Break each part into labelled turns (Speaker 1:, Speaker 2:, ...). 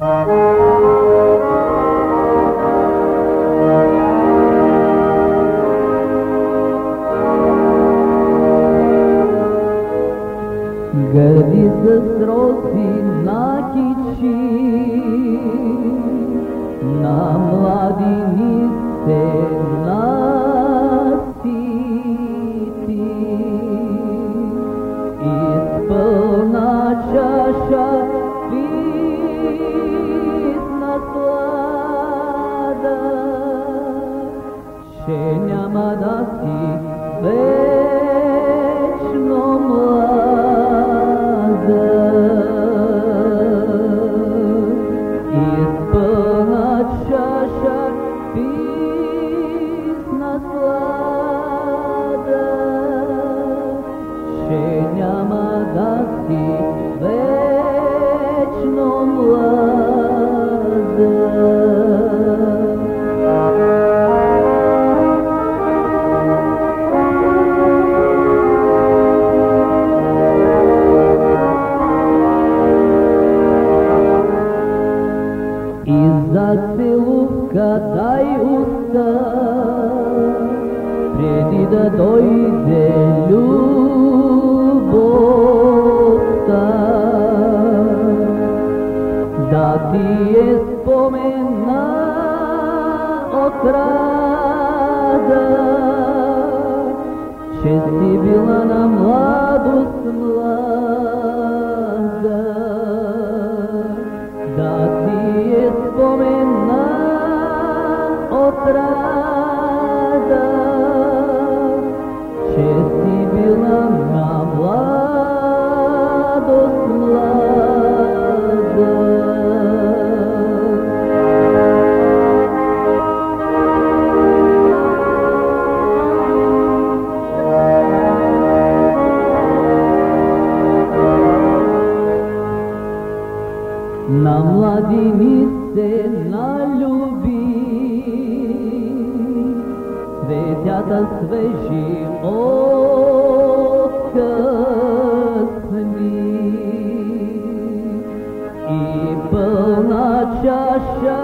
Speaker 1: Гори с роси натічі, на младині. Te ne дойде любовта. Да ти е спомена отрада, че си била на млада. Na mladinice naljubi Децата свежи откъсни И пълна чаша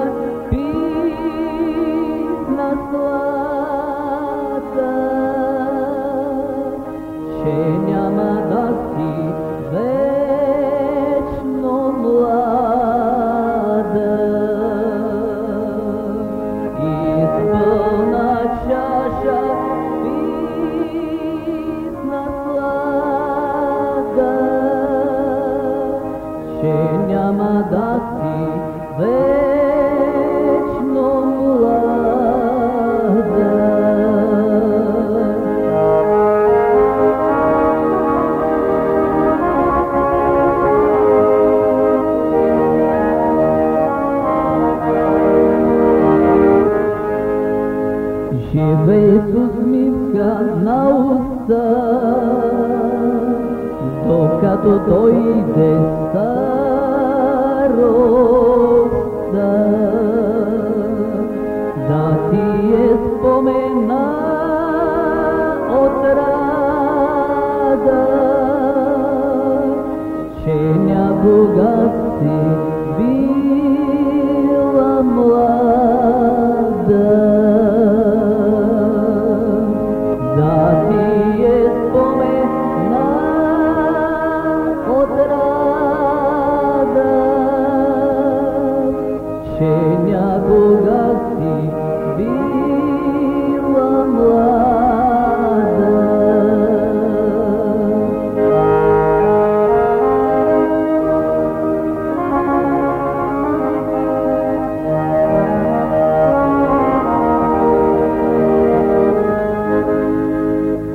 Speaker 1: Живеет усмивка на уста, докато дойде сам.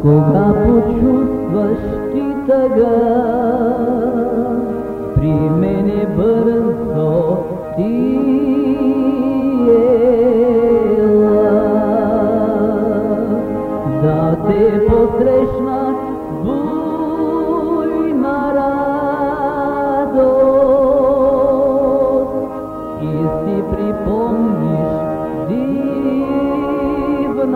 Speaker 1: Кога почувстваш ти тъга, при мене бързо ти